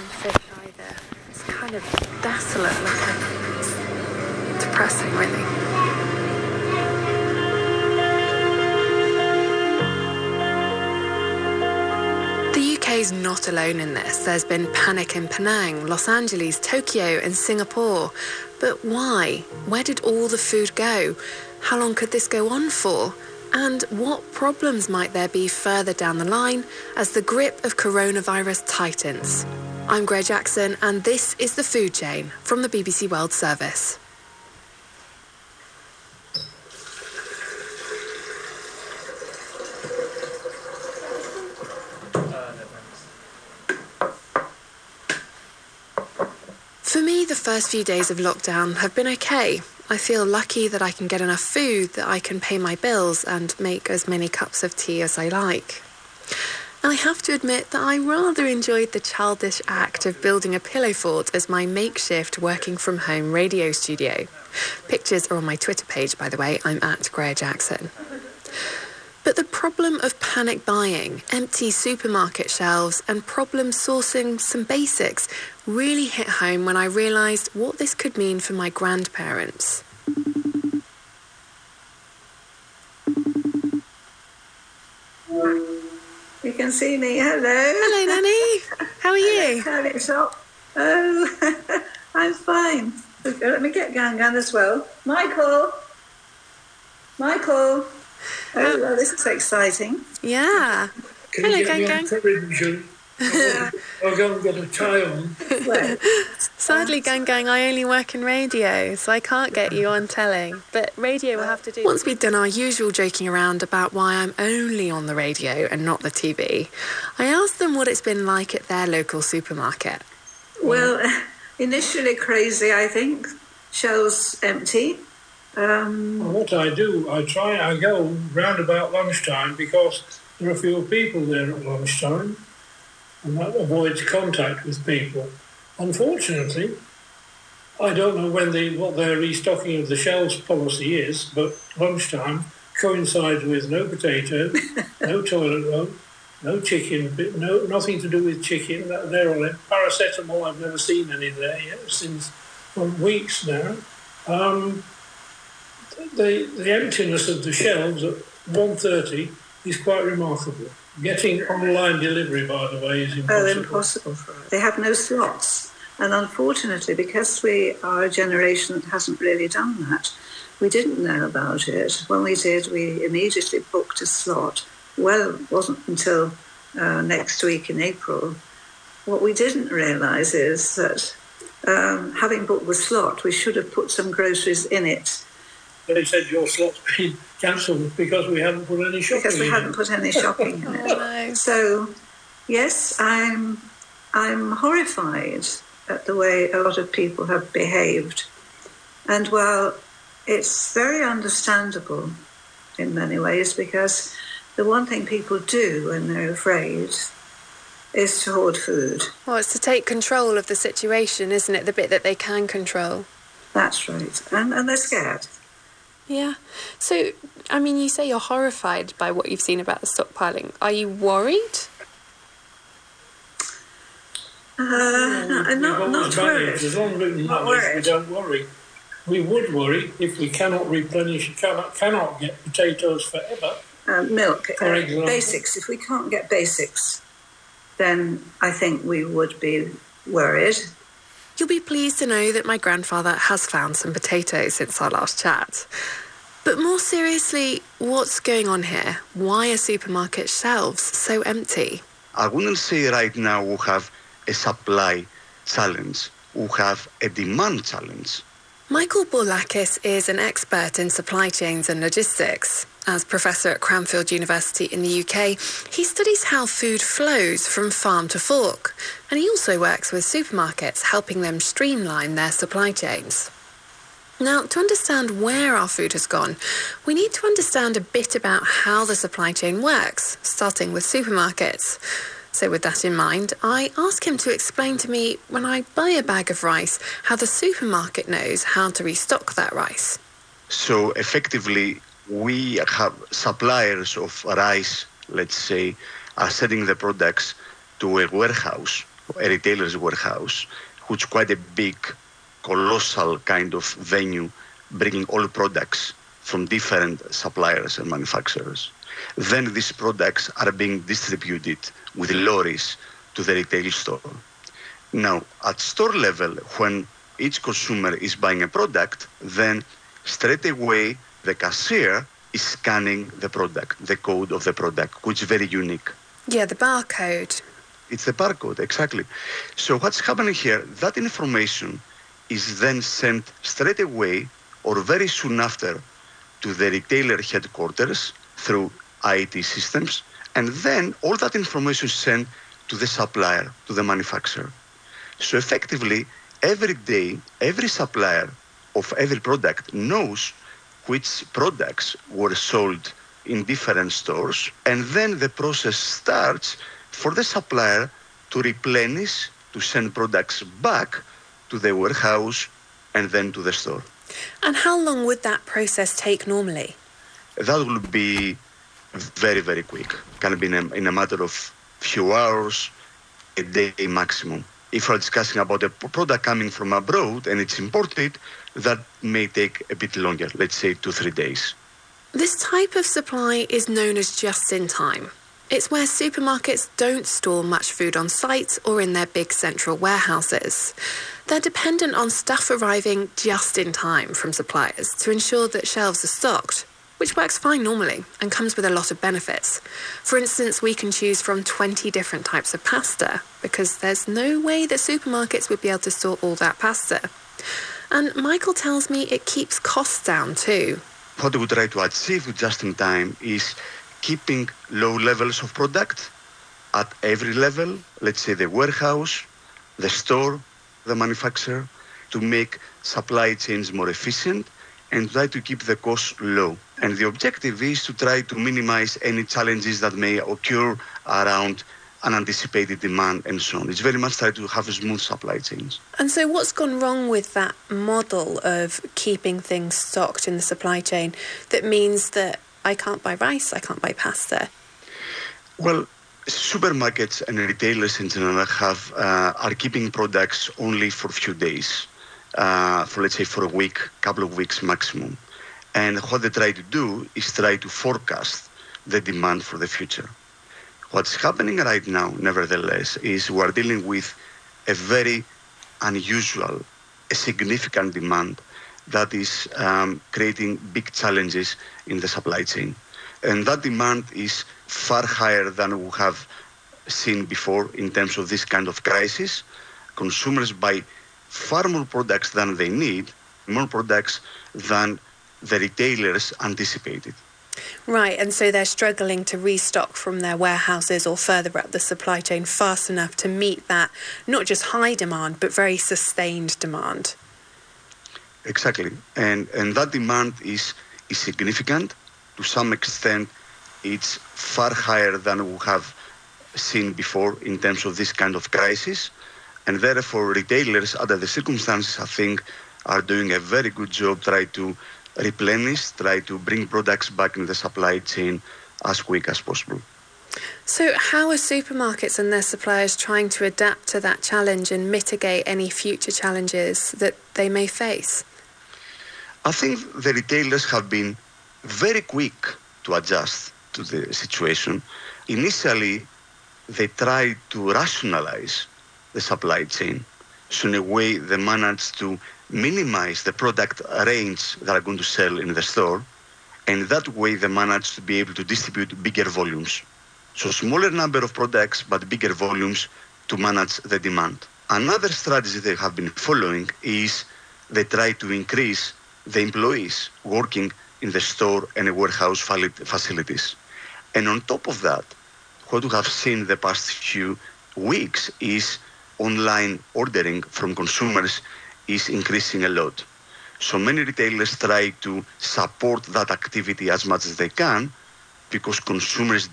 fish either. It's kind of desolate looking. It's depressing, really. The UK is not alone in this. There's been panic in Penang, Los Angeles, Tokyo, and Singapore. But why? Where did all the food go? How long could this go on for? And what problems might there be further down the line as the grip of coronavirus tightens? I'm Greg Jackson, and this is The Food Chain from the BBC World Service. For me, the first few days of lockdown have been okay. I feel lucky that I can get enough food, that I can pay my bills and make as many cups of tea as I like. I have to admit that I rather enjoyed the childish act of building a pillow fort as my makeshift working from home radio studio. Pictures are on my Twitter page, by the way. I'm at Greer Jackson. But the problem of panic buying, empty supermarket shelves, and problem sourcing some basics really hit home when I realised what this could mean for my grandparents. You can see me. Hello. Hello, Nanny. How are you? Carrot shop. Oh, I'm fine. Let me get Gangan as well. Michael. Michael. Oh, well, this is exciting. Yeah. Can Hello, you get Gang me Gang. on television? I'll go and get a tie on. Sadly, Gang Gang, I only work in radio, so I can't get you on telly. But radio will have to do. Once we'd done our usual joking around about why I'm only on the radio and not the TV, I asked them what it's been like at their local supermarket. well, initially crazy, I think. Shelves empty. Um, And what I do, I try, I go round about lunchtime because there are fewer people there at lunchtime and that avoids contact with people. Unfortunately, I don't know when the what their restocking of the shelves policy is, but lunchtime coincides with no potato, no toilet roll, no chicken, no nothing to do with chicken. They're all in. Paracetamol, I've never seen any there yet since for weeks now. Um, the the emptiness of the shelves at 1.30 is quite remarkable. Getting online delivery, by the way, is impossible. oh, impossible. impossible for us. They have no slots. And unfortunately, because we are a generation that hasn't really done that, we didn't know about it. When we did, we immediately booked a slot. Well, it wasn't until uh, next week in April. What we didn't realise is that um, having booked the slot, we should have put some groceries in it They said your slot's been cancelled because we haven't put any shopping because we in. hadn't put any shopping in it. no. So, yes, I'm I'm horrified at the way a lot of people have behaved, and while it's very understandable in many ways, because the one thing people do when they're afraid is to hoard food. Well, it's to take control of the situation, isn't it? The bit that they can control. That's right, and and they're scared. Yeah. So, I mean, you say you're horrified by what you've seen about the stockpiling. Are you worried? Uh, no, We've not not worried. As long as we Not manage, we don't worry. We would worry if we cannot replenish, cannot, cannot get potatoes forever. uh, milk, For uh, example. basics. If we can't get basics, then I think we would be worried. You'll be pleased to know that my grandfather has found some potatoes since our last chat. But more seriously, what's going on here? Why are supermarket shelves so empty? I wouldn't say right now we have a supply challenge. We have a demand challenge. Michael Bourlakis is an expert in supply chains and logistics. As professor at Cranfield University in the UK, he studies how food flows from farm to fork, and he also works with supermarkets, helping them streamline their supply chains. Now, to understand where our food has gone, we need to understand a bit about how the supply chain works, starting with supermarkets. So, with that in mind, I ask him to explain to me when I buy a bag of rice how the supermarket knows how to restock that rice. So effectively, we have suppliers of rice, let's say, are sending the products to a warehouse a retailer's warehouse, which is quite a big, colossal kind of venue, bringing all products from different suppliers and manufacturers. Then these products are being distributed with lorries to the retail store. Now, at store level, when each consumer is buying a product, then straight away the cashier is scanning the product, the code of the product, which is very unique. Yeah, the barcode. It's the barcode, exactly. So what's happening here, that information is then sent straight away or very soon after to the retailer headquarters through IT systems, and then all that information is sent to the supplier, to the manufacturer. So effectively, every day, every supplier of every product knows which products were sold in different stores, and then the process starts for the supplier to replenish, to send products back to the warehouse and then to the store. And how long would that process take normally? That will be very, very quick. Can be in a, in a matter of few hours, a day maximum. If we're discussing about a product coming from abroad and it's imported, that may take a bit longer, let's say two, three days. This type of supply is known as just in time. It's where supermarkets don't store much food on site or in their big central warehouses. They're dependent on stuff arriving just in time from suppliers to ensure that shelves are stocked, which works fine normally and comes with a lot of benefits. For instance, we can choose from 20 different types of pasta because there's no way that supermarkets would be able to store all that pasta. And Michael tells me it keeps costs down too. What we try to achieve with just in time is keeping low levels of product at every level, let's say the warehouse, the store, the manufacturer, to make supply chains more efficient and try to keep the costs low. And the objective is to try to minimize any challenges that may occur around unanticipated demand and so on. It's very much try to have a smooth supply chains. And so, what's gone wrong with that model of keeping things stocked in the supply chain that means that I can't buy rice, I can't buy pasta? Well, supermarkets and retailers in general have uh, are keeping products only for a few days, uh, for let's say for a week, a couple of weeks maximum. And what they try to do is try to forecast the demand for the future. What's happening right now, nevertheless, is we're dealing with a very unusual, a significant demand that is um, creating big challenges in the supply chain. And that demand is far higher than we have seen before in terms of this kind of crisis. Consumers buy far more products than they need, more products than the retailers anticipated. Right, and so they're struggling to restock from their warehouses or further up the supply chain fast enough to meet that not just high demand but very sustained demand. Exactly, and and that demand is is significant. To some extent, it's far higher than we have seen before in terms of this kind of crisis, and therefore retailers, under the circumstances, I think, are doing a very good job trying to replenish, try to bring products back in the supply chain as quick as possible. So, how are supermarkets and their suppliers trying to adapt to that challenge and mitigate any future challenges that they may face? I think the retailers have been very quick to adjust to the situation. Initially, they tried to rationalize the supply chain. So, in a way, they managed to minimize the product range that are going to sell in the store. And that way, they managed to be able to distribute bigger volumes. So, smaller number of products, but bigger volumes to manage the demand. Another strategy they have been following is they try to increase the employees working in the store and warehouse facilities. And on top of that, what we have seen the past few weeks is online ordering from consumers is increasing a lot. So many retailers try to support that activity as much as they can because consumers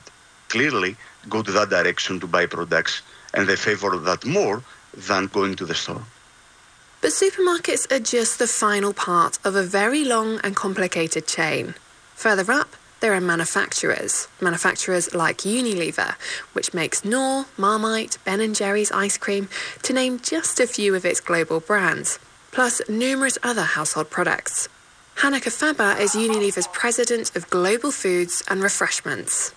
clearly go to that direction to buy products and they favor that more than going to the store. But supermarkets are just the final part of a very long and complicated chain. Further up, there are manufacturers. Manufacturers like Unilever, which makes Knorr, Marmite, Ben & Jerry's ice cream, to name just a few of its global brands, plus numerous other household products. Hanneke Faber is Unilever's president of Global Foods and Refreshments.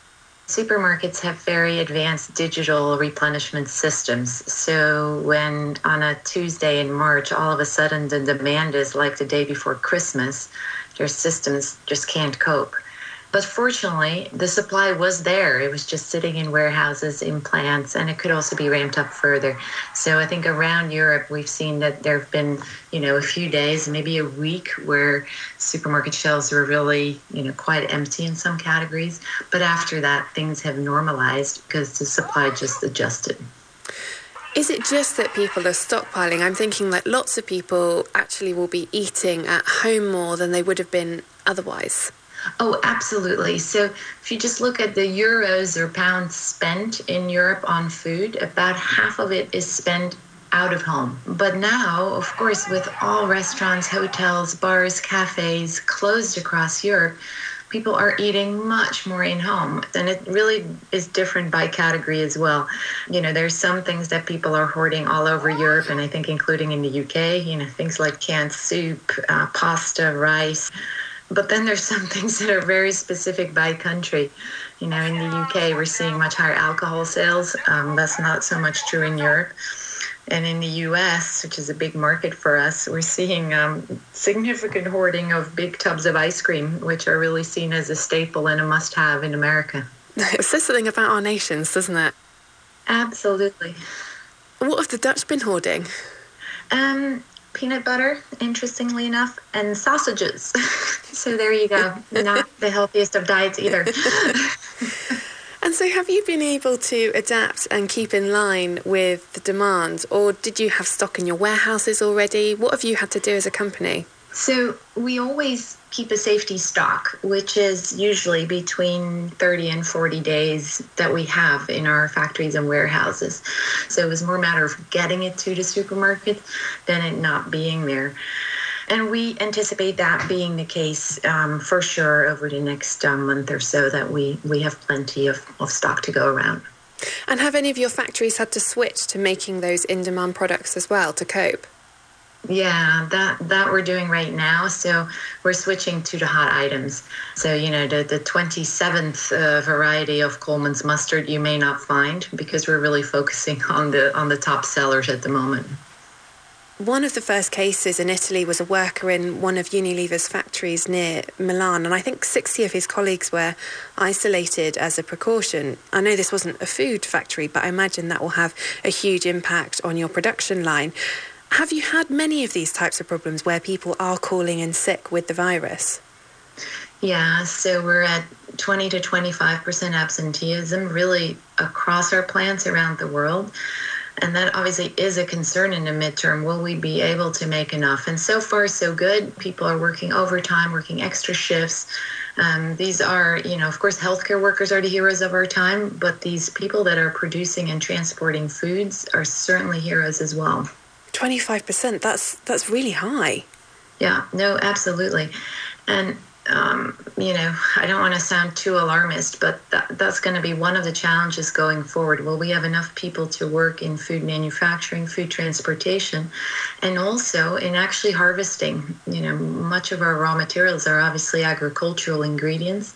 Supermarkets have very advanced digital replenishment systems. So, when on a Tuesday in March, all of a sudden the demand is like the day before Christmas, their systems just can't cope. But fortunately, the supply was there. It was just sitting in warehouses, in plants, and it could also be ramped up further. So I think around Europe, we've seen that there have been, you know, a few days, maybe a week, where supermarket shelves were really, you know, quite empty in some categories. But after that, things have normalized because the supply just adjusted. Is it just that people are stockpiling? I'm thinking that lots of people actually will be eating at home more than they would have been otherwise. Oh, absolutely. So if you just look at the euros or pounds spent in Europe on food, about half of it is spent out of home. But now, of course, with all restaurants, hotels, bars, cafes closed across Europe, people are eating much more in home and it really is different by category as well you know there's some things that people are hoarding all over europe and i think including in the uk you know things like canned soup uh, pasta rice but then there's some things that are very specific by country. You know, in the UK, we're seeing much higher alcohol sales. Um, that's not so much true in Europe. And in the US, which is a big market for us, we're seeing um, significant hoarding of big tubs of ice cream, which are really seen as a staple and a must have in America. It says something about our nations, doesn't it? Absolutely. What have the Dutch been hoarding? Um, peanut butter, interestingly enough, and sausages. so there you go. Not the healthiest of diets either. and so, have you been able to adapt and keep in line with the demand, or did you have stock in your warehouses already? What have you had to do as a company? So, we always keep a safety stock, which is usually between 30 and 40 days that we have in our factories and warehouses. So it was more a matter of getting it to the supermarket than it not being there. And we anticipate that being the case um, for sure over the next um, month or so that we, we have plenty of, of stock to go around. And have any of your factories had to switch to making those in demand products as well to cope? Yeah, that that we're doing right now. So we're switching to the hot items. So you know the the twenty seventh uh, variety of Colman's mustard you may not find because we're really focusing on the on the top sellers at the moment. One of the first cases in Italy was a worker in one of Unilever's factories near Milan, and I think 60 of his colleagues were isolated as a precaution. I know this wasn't a food factory, but I imagine that will have a huge impact on your production line. Have you had many of these types of problems where people are calling in sick with the virus? Yeah, so we're at 20 to 25% absenteeism really across our plants around the world. And that obviously is a concern in the midterm. Will we be able to make enough? And so far, so good. People are working overtime, working extra shifts. Um, these are, you know, of course, healthcare workers are the heroes of our time, but these people that are producing and transporting foods are certainly heroes as well. 25%, that's, that's really high. Yeah, no, absolutely. And, um, you know, I don't want to sound too alarmist, but that, that's going to be one of the challenges going forward. Will we have enough people to work in food manufacturing, food transportation, and also in actually harvesting? You know, much of our raw materials are obviously agricultural ingredients.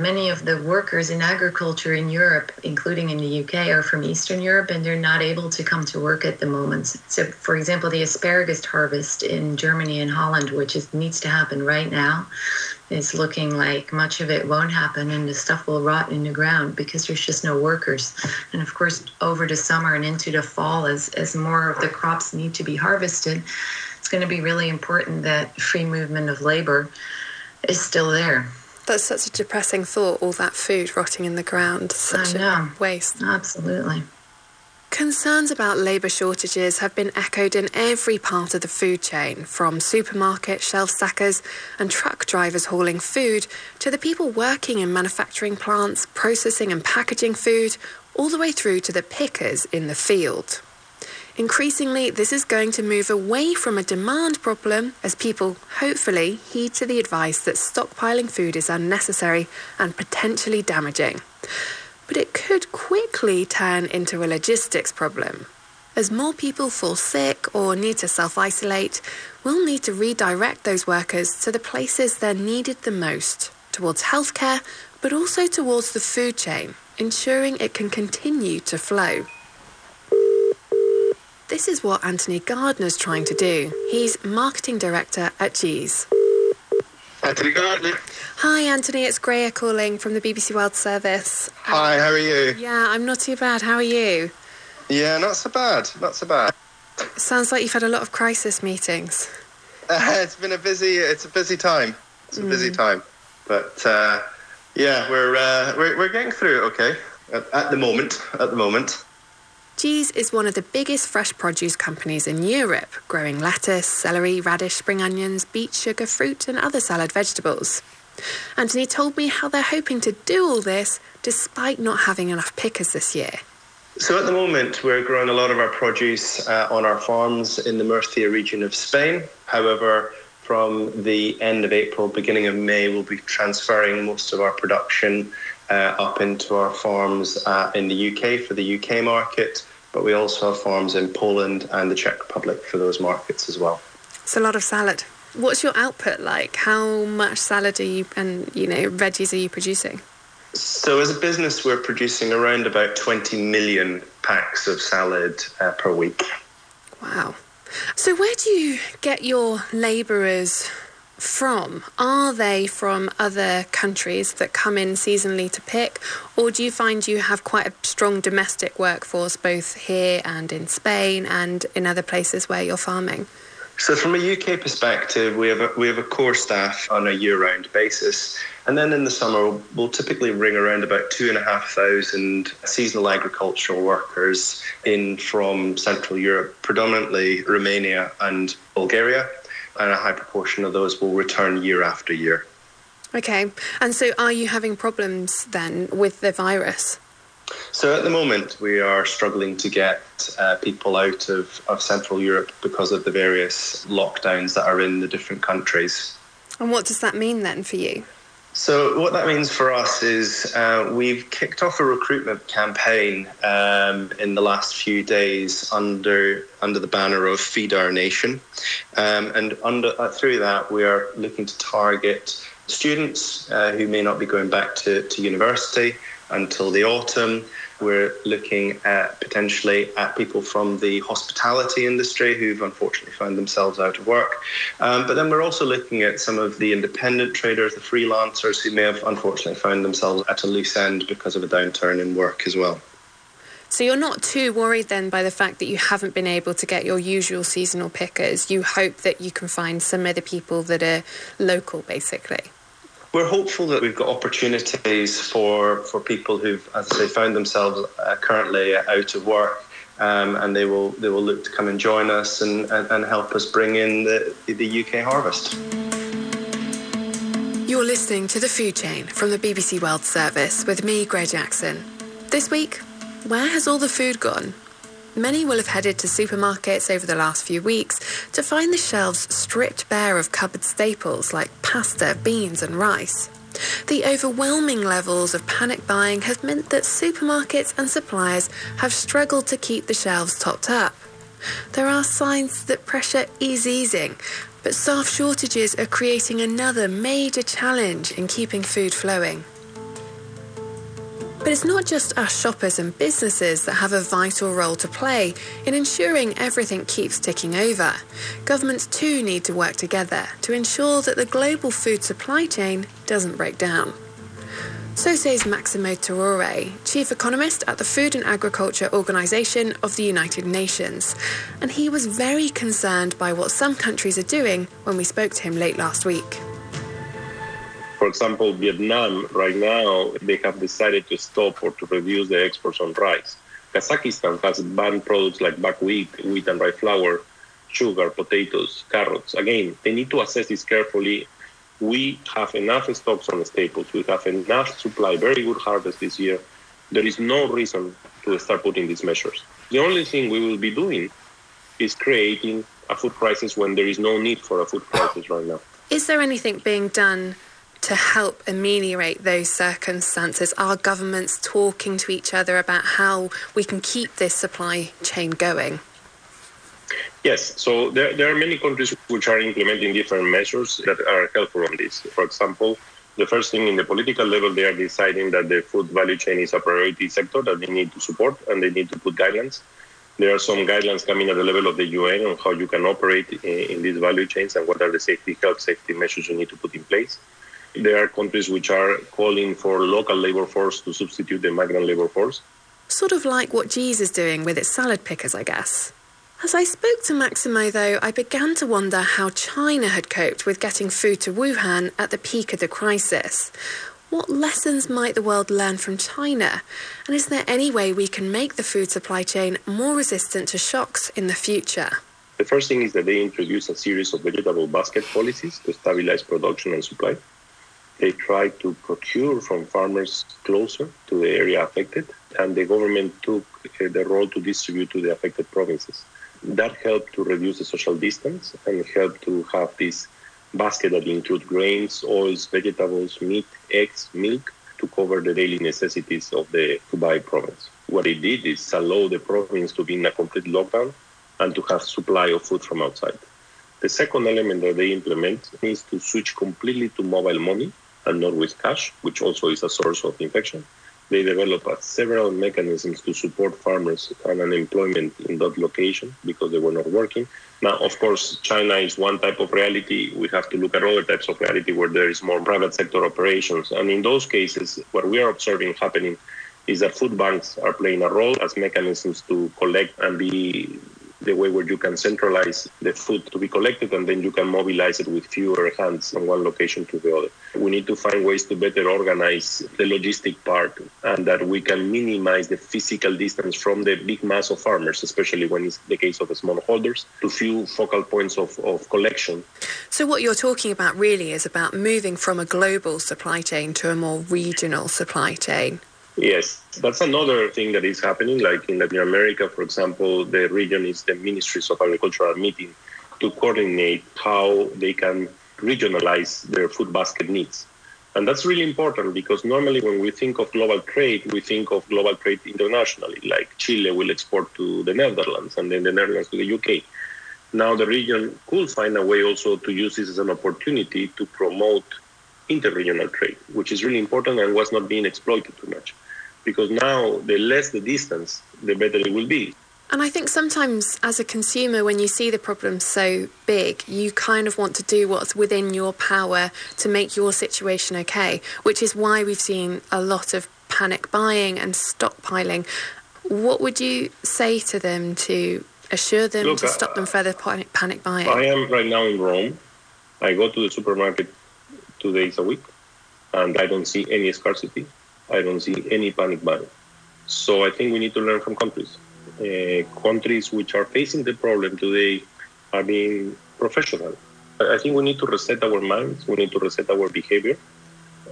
Many of the workers in agriculture in Europe, including in the UK, are from Eastern Europe and they're not able to come to work at the moment. So, for example, the asparagus harvest in Germany and Holland, which is, needs to happen right now, is looking like much of it won't happen and the stuff will rot in the ground because there's just no workers. And of course, over the summer and into the fall, as, as more of the crops need to be harvested, it's going to be really important that free movement of labor is still there. That's such a depressing thought, all that food rotting in the ground. Such a waste. Absolutely. Concerns about labour shortages have been echoed in every part of the food chain, from supermarket shelf stackers and truck drivers hauling food to the people working in manufacturing plants, processing and packaging food, all the way through to the pickers in the field. Increasingly, this is going to move away from a demand problem as people, hopefully, heed to the advice that stockpiling food is unnecessary and potentially damaging. But it could quickly turn into a logistics problem. As more people fall sick or need to self isolate, we'll need to redirect those workers to the places they're needed the most towards healthcare, but also towards the food chain, ensuring it can continue to flow. This is what Anthony Gardner's trying to do. He's marketing director at G's. Anthony Gardner. Hi, Anthony. It's Greya calling from the BBC World Service. Hi, how are you? Yeah, I'm not too bad. How are you? Yeah, not so bad. Not so bad. Sounds like you've had a lot of crisis meetings. Uh, it's been a busy. It's a busy time. It's a busy time, but uh, yeah, we're, uh, we're we're getting through it. Okay, at, at the moment. At the moment. G's is one of the biggest fresh produce companies in Europe, growing lettuce, celery, radish, spring onions, beet, sugar, fruit, and other salad vegetables. Anthony told me how they're hoping to do all this despite not having enough pickers this year. So at the moment, we're growing a lot of our produce uh, on our farms in the Murcia region of Spain. However, from the end of April, beginning of May, we'll be transferring most of our production uh, up into our farms uh, in the UK for the UK market. But we also have farms in Poland and the Czech Republic for those markets as well. It's a lot of salad. What's your output like? How much salad are you and you know veggies are you producing? So, as a business, we're producing around about 20 million packs of salad uh, per week. Wow. So where do you get your labourers from? Are they from other countries that come in seasonally to pick, or do you find you have quite a strong domestic workforce both here and in Spain and in other places where you're farming? So, from a UK perspective, we have a, we have a core staff on a year-round basis, and then in the summer we'll typically ring around about two and a half thousand seasonal agricultural workers in from Central Europe, predominantly Romania and Bulgaria, and a high proportion of those will return year after year. Okay. And so are you having problems then with the virus? So at the moment, we are struggling to get uh, people out of, of Central Europe because of the various lockdowns that are in the different countries. And what does that mean then for you? So what that means for us is uh, we've kicked off a recruitment campaign um, in the last few days under under the banner of Feed Our Nation, um, and under uh, through that we are looking to target students uh, who may not be going back to, to university until the autumn. We're looking at potentially at people from the hospitality industry who've unfortunately found themselves out of work. Um, but then we're also looking at some of the independent traders, the freelancers who may have unfortunately found themselves at a loose end because of a downturn in work as well. So you're not too worried then by the fact that you haven't been able to get your usual seasonal pickers. You hope that you can find some other people that are local, basically. We're hopeful that we've got opportunities for, for people who've, as I say, found themselves uh, currently out of work, um, and they will they will look to come and join us and, and, and help us bring in the, the UK harvest. You're listening to The Food Chain from the BBC World Service with me, Greg Jackson. This week, where has all the food gone? Many will have headed to supermarkets over the last few weeks to find the shelves stripped bare of cupboard staples like pasta, beans, and rice. The overwhelming levels of panic buying have meant that supermarkets and suppliers have struggled to keep the shelves topped up. There are signs that pressure is easing, but staff shortages are creating another major challenge in keeping food flowing. But it's not just us shoppers and businesses that have a vital role to play in ensuring everything keeps ticking over. Governments too need to work together to ensure that the global food supply chain doesn't break down. So says Maximo Torero, chief economist at the Food and Agriculture Organization of the United Nations. And he was very concerned by what some countries are doing when we spoke to him late last week. For example, Vietnam right now, they have decided to stop or to reduce the exports on rice. Kazakhstan has banned products like buckwheat, wheat and rye flour, sugar, potatoes, carrots. Again, they need to assess this carefully. We have enough stocks on staples. We have enough supply, very good harvest this year. There is no reason to start putting these measures. The only thing we will be doing is creating a food crisis when there is no need for a food crisis right now. Is there anything being done to help ameliorate those circumstances? Are governments talking to each other about how we can keep this supply chain going? Yes, so there, there are many countries which are implementing different measures that are helpful on this. For example, the first thing in the political level, they are deciding that the food value chain is a priority sector that they need to support and they need to put guidelines. There are some guidelines coming at the level of the UN on how you can operate in, in these value chains and what are the safety, health safety measures you need to put in place. There are countries which are calling for local labor force to substitute the migrant labor force. Sort of like what G's is doing with its salad pickers, I guess. As I spoke to Maximo, though, I began to wonder how China had coped with getting food to Wuhan at the peak of the crisis. What lessons might the world learn from China? And is there any way we can make the food supply chain more resistant to shocks in the future? The first thing is that they introduced a series of vegetable basket policies to stabilize production and supply. They tried to procure from farmers closer to the area affected, and the government took uh, the role to distribute to the affected provinces that helped to reduce the social distance and helped to have this basket that include grains, oils, vegetables, meat, eggs, milk to cover the daily necessities of the Hubei province. What it did is allow the province to be in a complete lockdown and to have supply of food from outside. The second element that they implement is to switch completely to mobile money and not with cash, which also is a source of infection they developed several mechanisms to support farmers and unemployment in that location because they were not working. Now, of course, China is one type of reality. We have to look at other types of reality where there is more private sector operations. And in those cases, what we are observing happening is that food banks are playing a role as mechanisms to collect and be the way where you can centralize the food to be collected and then you can mobilize it with fewer hands from one location to the other. We need to find ways to better organize the logistic part and that we can minimize the physical distance from the big mass of farmers, especially when it's the case of the smallholders, to few focal points of, of collection. So, what you're talking about really is about moving from a global supply chain to a more regional supply chain. Yes, that's another thing that is happening. Like in Latin America, for example, the region is the ministries of agriculture are meeting to coordinate how they can regionalize their food basket needs. And that's really important because normally when we think of global trade, we think of global trade internationally, like Chile will export to the Netherlands and then the Netherlands to the UK. Now the region could find a way also to use this as an opportunity to promote interregional trade, which is really important and was not being exploited too much because now the less the distance, the better it will be. And I think sometimes as a consumer, when you see the problem so big, you kind of want to do what's within your power to make your situation okay, which is why we've seen a lot of panic buying and stockpiling. What would you say to them to assure them Look, to stop uh, them further panic, panic buying? I am right now in Rome. I go to the supermarket two days a week and I don't see any scarcity. I don't see any panic buying. So I think we need to learn from countries. Uh, countries which are facing the problem today are being professional. I think we need to reset our minds, we need to reset our behavior,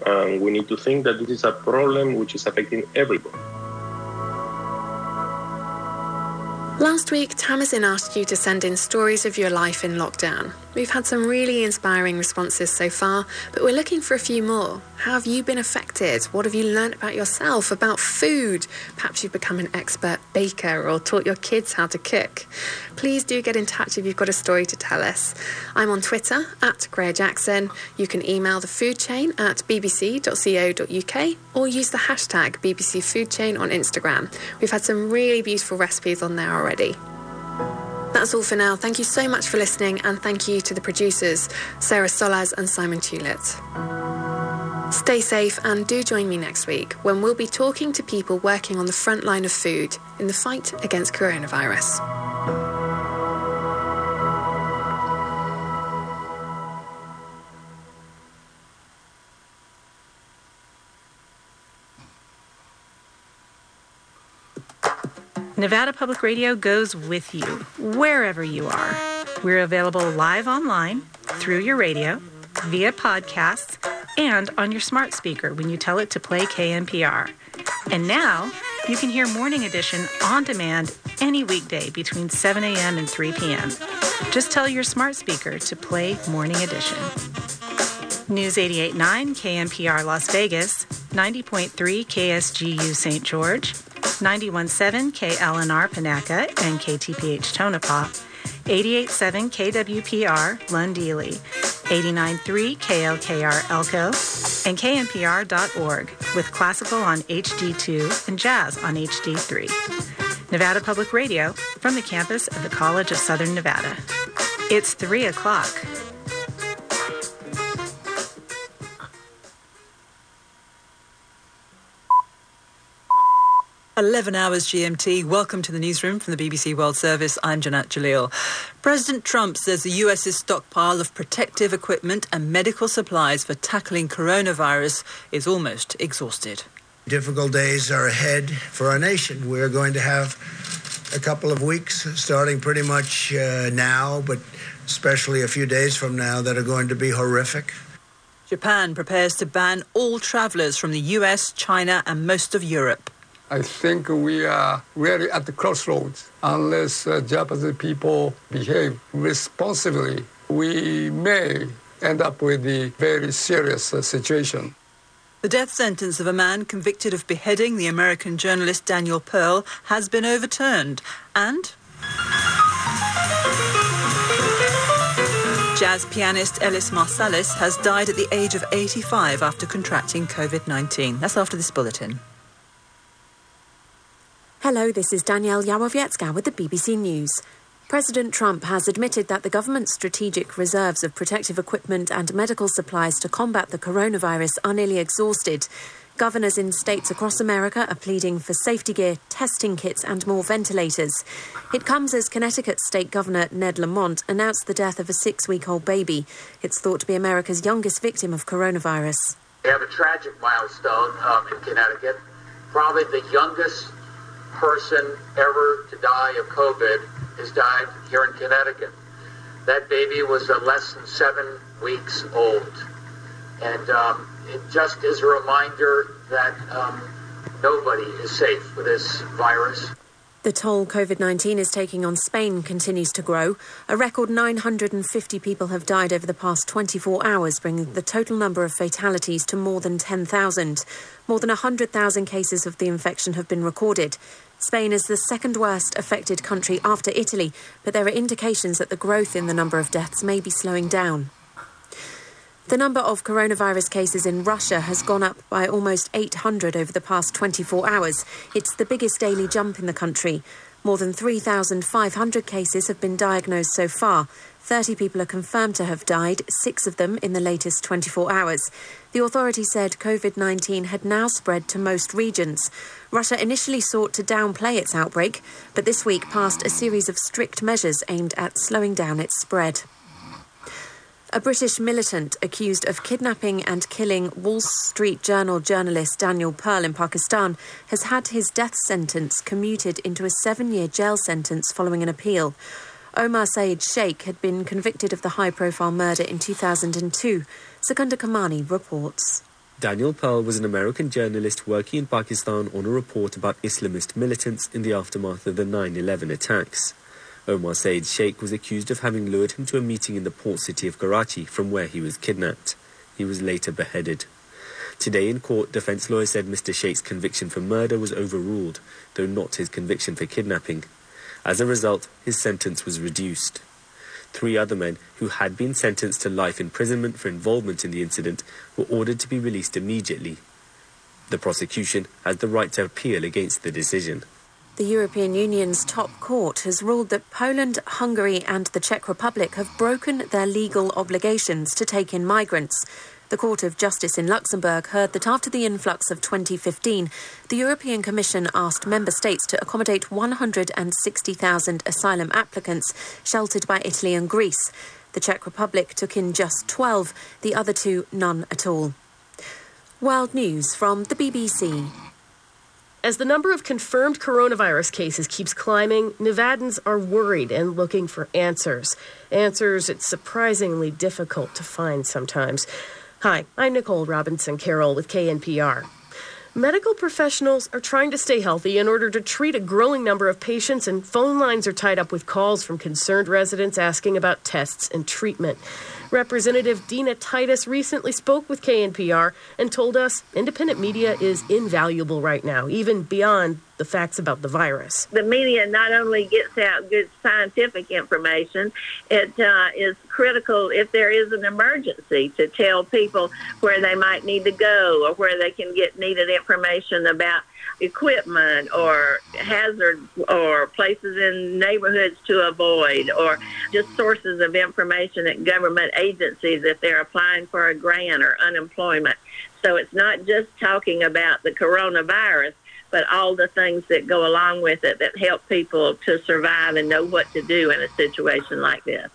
and we need to think that this is a problem which is affecting everybody. Last week, Tamasin asked you to send in stories of your life in lockdown. We've had some really inspiring responses so far, but we're looking for a few more. How have you been affected? What have you learnt about yourself, about food? Perhaps you've become an expert baker or taught your kids how to cook. Please do get in touch if you've got a story to tell us. I'm on Twitter at Greer Jackson. You can email the food chain at bbc.co.uk or use the hashtag BBC Food Chain on Instagram. We've had some really beautiful recipes on there already. That's all for now. Thank you so much for listening, and thank you to the producers, Sarah Solas and Simon Tulett. Stay safe and do join me next week when we'll be talking to people working on the front line of food in the fight against coronavirus. Nevada Public Radio goes with you wherever you are. We're available live online, through your radio, via podcasts, and on your smart speaker when you tell it to play KNPR. And now you can hear Morning Edition on demand any weekday between 7 a.m. and 3 p.m. Just tell your smart speaker to play Morning Edition. News 88.9 KNPR Las Vegas, 90.3 KSGU St. George, 91.7 KLNR Panaca and KTPH Tonopah, 88.7 KWPR Lund-Ely, 89.3 KLKR Elko, and KNPR.org with classical on HD2 and jazz on HD3. Nevada Public Radio from the campus of the College of Southern Nevada. It's 3 o'clock. 11 hours GMT. Welcome to the newsroom from the BBC World Service. I'm Jannat Jalil. President Trump says the US's stockpile of protective equipment and medical supplies for tackling coronavirus is almost exhausted. Difficult days are ahead for our nation. We're going to have a couple of weeks, starting pretty much uh, now, but especially a few days from now, that are going to be horrific. Japan prepares to ban all travellers from the US, China, and most of Europe. I think we are really at the crossroads. Unless uh, Japanese people behave responsibly, we may end up with a very serious uh, situation. The death sentence of a man convicted of beheading the American journalist Daniel Pearl has been overturned. And jazz pianist Ellis Marsalis has died at the age of 85 after contracting COVID 19. That's after this bulletin. Hello, this is Danielle Yawowiecka with the BBC News. President Trump has admitted that the government's strategic reserves of protective equipment and medical supplies to combat the coronavirus are nearly exhausted. Governors in states across America are pleading for safety gear, testing kits, and more ventilators. It comes as Connecticut State Governor Ned Lamont announced the death of a six week old baby. It's thought to be America's youngest victim of coronavirus. We have a tragic milestone um, in Connecticut, probably the youngest person ever to die of COVID has died here in Connecticut. That baby was uh, less than seven weeks old. And um, it just is a reminder that um, nobody is safe with this virus. The toll COVID 19 is taking on Spain continues to grow. A record 950 people have died over the past 24 hours, bringing the total number of fatalities to more than 10,000. More than 100,000 cases of the infection have been recorded. Spain is the second worst affected country after Italy, but there are indications that the growth in the number of deaths may be slowing down. The number of coronavirus cases in Russia has gone up by almost 800 over the past 24 hours. It's the biggest daily jump in the country. More than 3,500 cases have been diagnosed so far. 30 people are confirmed to have died, six of them in the latest 24 hours. The authority said COVID 19 had now spread to most regions. Russia initially sought to downplay its outbreak, but this week passed a series of strict measures aimed at slowing down its spread. A British militant accused of kidnapping and killing Wall Street Journal journalist Daniel Pearl in Pakistan has had his death sentence commuted into a seven year jail sentence following an appeal. Omar Saeed Sheikh had been convicted of the high profile murder in 2002. Secunder Kermani reports. Daniel Pearl was an American journalist working in Pakistan on a report about Islamist militants in the aftermath of the 9 11 attacks. Omar Saeed Sheikh was accused of having lured him to a meeting in the port city of Karachi from where he was kidnapped. He was later beheaded. Today in court, defense lawyers said Mr. Sheikh's conviction for murder was overruled, though not his conviction for kidnapping. As a result, his sentence was reduced. Three other men who had been sentenced to life imprisonment for involvement in the incident were ordered to be released immediately. The prosecution has the right to appeal against the decision. The European Union's top court has ruled that Poland, Hungary, and the Czech Republic have broken their legal obligations to take in migrants. The Court of Justice in Luxembourg heard that after the influx of 2015, the European Commission asked member states to accommodate 160,000 asylum applicants sheltered by Italy and Greece. The Czech Republic took in just 12, the other two, none at all. World News from the BBC. As the number of confirmed coronavirus cases keeps climbing, Nevadans are worried and looking for answers. Answers it's surprisingly difficult to find sometimes. Hi, I'm Nicole Robinson Carroll with KNPR. Medical professionals are trying to stay healthy in order to treat a growing number of patients, and phone lines are tied up with calls from concerned residents asking about tests and treatment. Representative Dina Titus recently spoke with KNPR and told us independent media is invaluable right now, even beyond the facts about the virus. The media not only gets out good scientific information, it uh, is critical if there is an emergency to tell people where they might need to go or where they can get needed information about equipment or hazards or places in neighborhoods to avoid or just sources of information at government agencies if they're applying for a grant or unemployment. So it's not just talking about the coronavirus, but all the things that go along with it that help people to survive and know what to do in a situation like this.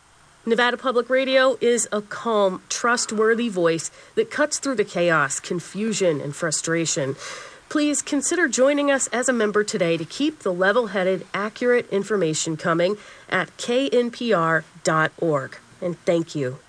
Nevada Public Radio is a calm, trustworthy voice that cuts through the chaos, confusion, and frustration. Please consider joining us as a member today to keep the level headed, accurate information coming at knpr.org. And thank you.